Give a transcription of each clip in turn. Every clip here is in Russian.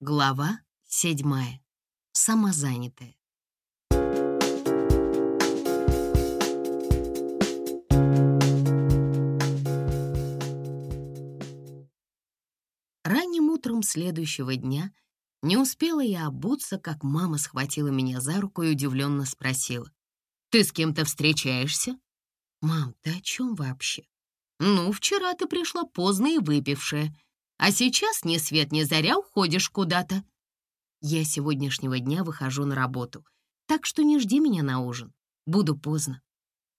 Глава седьмая. Самозанятая. Ранним утром следующего дня не успела я обуться, как мама схватила меня за руку и удивленно спросила. «Ты с кем-то встречаешься?» «Мам, ты о чем вообще?» «Ну, вчера ты пришла поздно и выпившая, а сейчас ни свет ни заря уходишь куда-то». «Я сегодняшнего дня выхожу на работу, так что не жди меня на ужин. Буду поздно».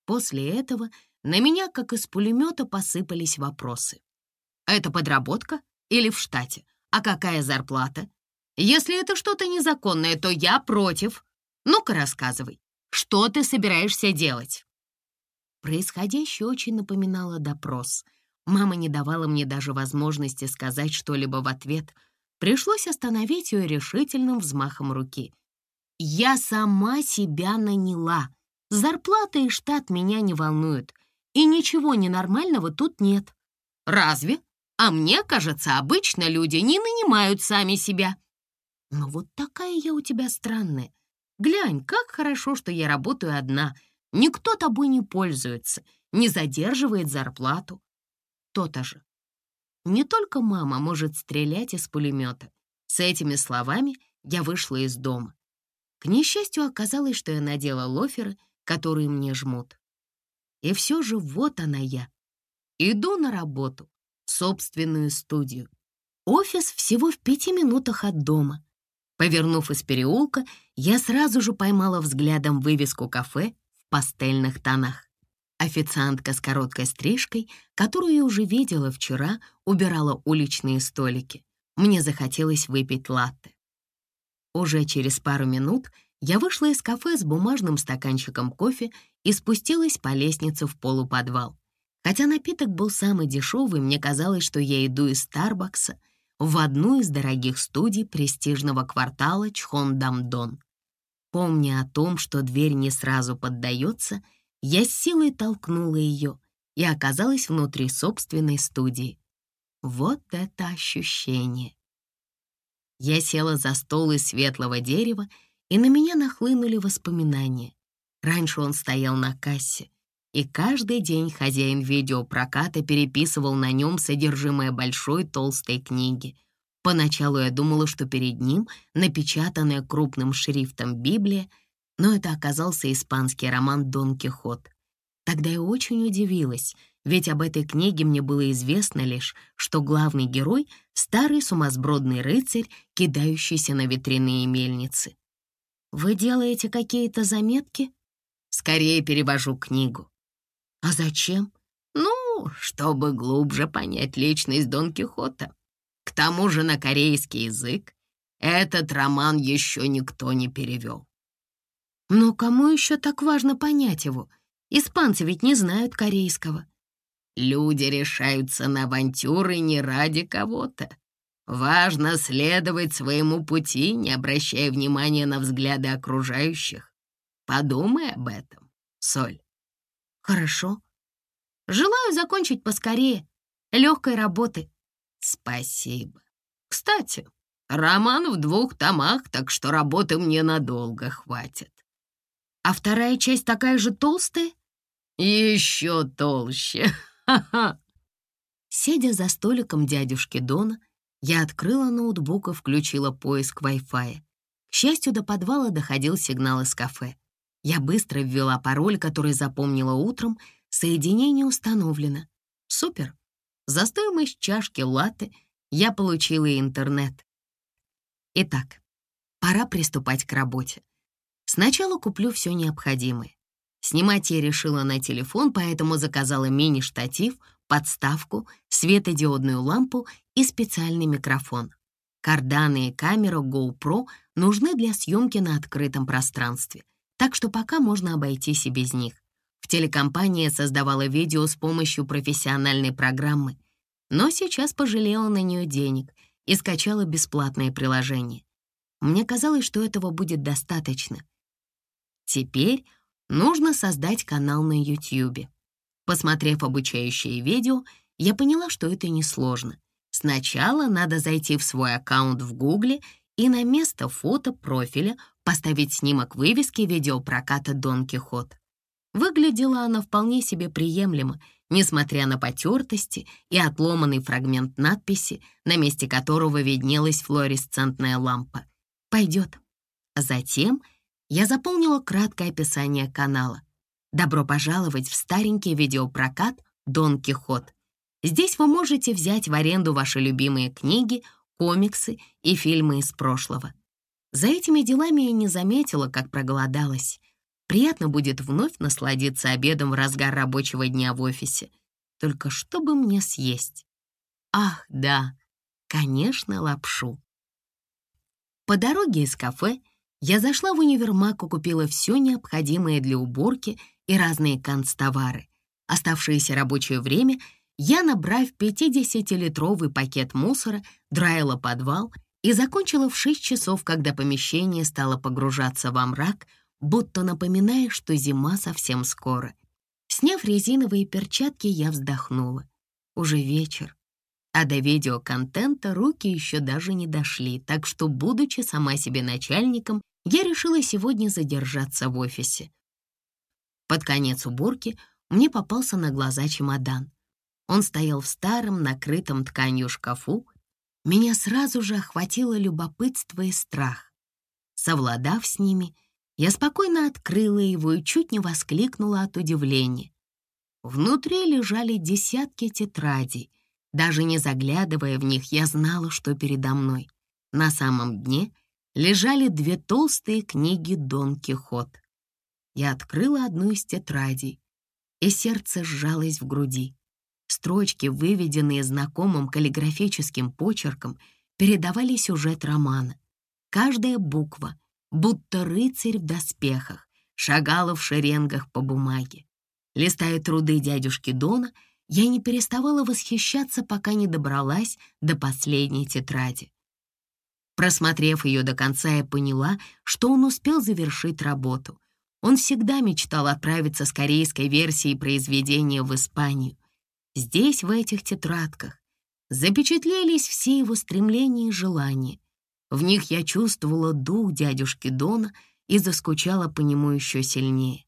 После этого на меня, как из пулемета, посыпались вопросы. «Это подработка или в штате? А какая зарплата? Если это что-то незаконное, то я против. Ну-ка рассказывай, что ты собираешься делать?» Происходящее очень напоминало допрос. Мама не давала мне даже возможности сказать что-либо в ответ. Пришлось остановить ее решительным взмахом руки. «Я сама себя наняла. Зарплата и штат меня не волнуют. И ничего ненормального тут нет». «Разве? А мне кажется, обычно люди не нанимают сами себя». «Ну вот такая я у тебя странная. Глянь, как хорошо, что я работаю одна — Никто тобой не пользуется, не задерживает зарплату. То-то же. Не только мама может стрелять из пулемета. С этими словами я вышла из дома. К несчастью, оказалось, что я надела лоферы, которые мне жмут. И все же вот она я. Иду на работу, в собственную студию. Офис всего в пяти минутах от дома. Повернув из переулка, я сразу же поймала взглядом вывеску кафе пастельных тонах. Официантка с короткой стрижкой, которую я уже видела вчера, убирала уличные столики. Мне захотелось выпить латте. Уже через пару минут я вышла из кафе с бумажным стаканчиком кофе и спустилась по лестнице в полуподвал. Хотя напиток был самый дешевый, мне казалось, что я иду из Старбакса в одну из дорогих студий престижного квартала Чхондамдон. Помня о том, что дверь не сразу поддается, я с силой толкнула ее и оказалась внутри собственной студии. Вот это ощущение! Я села за стол из светлого дерева, и на меня нахлынули воспоминания. Раньше он стоял на кассе, и каждый день хозяин видеопроката переписывал на нем содержимое большой толстой книги — Поначалу я думала, что перед ним напечатанная крупным шрифтом Библия, но это оказался испанский роман «Дон Кихот». Тогда я очень удивилась, ведь об этой книге мне было известно лишь, что главный герой — старый сумасбродный рыцарь, кидающийся на ветряные мельницы. «Вы делаете какие-то заметки?» «Скорее перевожу книгу». «А зачем?» «Ну, чтобы глубже понять личность Дон Кихота», к тому же на корейский язык этот роман еще никто не перевел. Но кому еще так важно понять его? Испанцы ведь не знают корейского. Люди решаются на авантюры не ради кого-то. Важно следовать своему пути, не обращая внимания на взгляды окружающих. Подумай об этом, Соль. Хорошо. Желаю закончить поскорее. Легкой работы. Спасибо. Кстати, роман в двух томах, так что работы мне надолго хватит. А вторая часть такая же толстая? Еще толще. Ха-ха. Сидя за столиком дядюшки Дона, я открыла ноутбук и включила поиск Wi-Fi. К счастью, до подвала доходил сигнал из кафе. Я быстро ввела пароль, который запомнила утром. Соединение установлено. Супер. За стоимость чашки латте я получила интернет. Итак, пора приступать к работе. Сначала куплю все необходимое. Снимать я решила на телефон, поэтому заказала мини-штатив, подставку, светодиодную лампу и специальный микрофон. Карданы и камера GoPro нужны для съемки на открытом пространстве, так что пока можно обойтись и без них. В телекомпании создавала видео с помощью профессиональной программы, но сейчас пожалела на нее денег и скачала бесплатное приложение. Мне казалось, что этого будет достаточно. Теперь нужно создать канал на YouTube. Посмотрев обучающее видео, я поняла, что это несложно. Сначала надо зайти в свой аккаунт в Гугле и на место фото профиля поставить снимок вывески видеопроката «Дон Кихот». Выглядела она вполне себе приемлемо, несмотря на потертости и отломанный фрагмент надписи, на месте которого виднелась флуоресцентная лампа. Пойдет. Затем я заполнила краткое описание канала. Добро пожаловать в старенький видеопрокат «Дон Кихот». Здесь вы можете взять в аренду ваши любимые книги, комиксы и фильмы из прошлого. За этими делами я не заметила, как проголодалась. Приятно будет вновь насладиться обедом в разгар рабочего дня в офисе. Только чтобы мне съесть? Ах, да, конечно, лапшу. По дороге из кафе я зашла в универмаг и купила все необходимое для уборки и разные канцтовары. Оставшееся рабочее время — я, набрав 50-литровый пакет мусора, драила подвал и закончила в 6 часов, когда помещение стало погружаться во мрак, будто напоминая, что зима совсем скоро. Сняв резиновые перчатки, я вздохнула. Уже вечер, а до видеоконтента руки еще даже не дошли, так что, будучи сама себе начальником, я решила сегодня задержаться в офисе. Под конец уборки мне попался на глаза чемодан. Он стоял в старом, накрытом тканью шкафу. Меня сразу же охватило любопытство и страх. Совладав с ними, я спокойно открыла его и чуть не воскликнула от удивления. Внутри лежали десятки тетрадей. Даже не заглядывая в них, я знала, что передо мной. На самом дне лежали две толстые книги «Дон Кихот». Я открыла одну из тетрадей, и сердце сжалось в груди. Строчки, выведенные знакомым каллиграфическим почерком, передавали сюжет романа. Каждая буква, будто рыцарь в доспехах, шагала в шеренгах по бумаге. Листая труды дядюшки Дона, я не переставала восхищаться, пока не добралась до последней тетради. Просмотрев ее до конца, я поняла, что он успел завершить работу. Он всегда мечтал отправиться с корейской версией произведения в Испанию. Здесь, в этих тетрадках, запечатлелись все его стремления и желания. В них я чувствовала дух дядюшки Дона и заскучала по нему еще сильнее.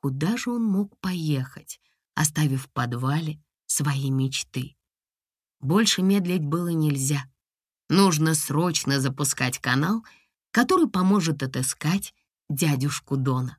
Куда же он мог поехать, оставив в подвале свои мечты? Больше медлить было нельзя. Нужно срочно запускать канал, который поможет отыскать дядюшку Дона.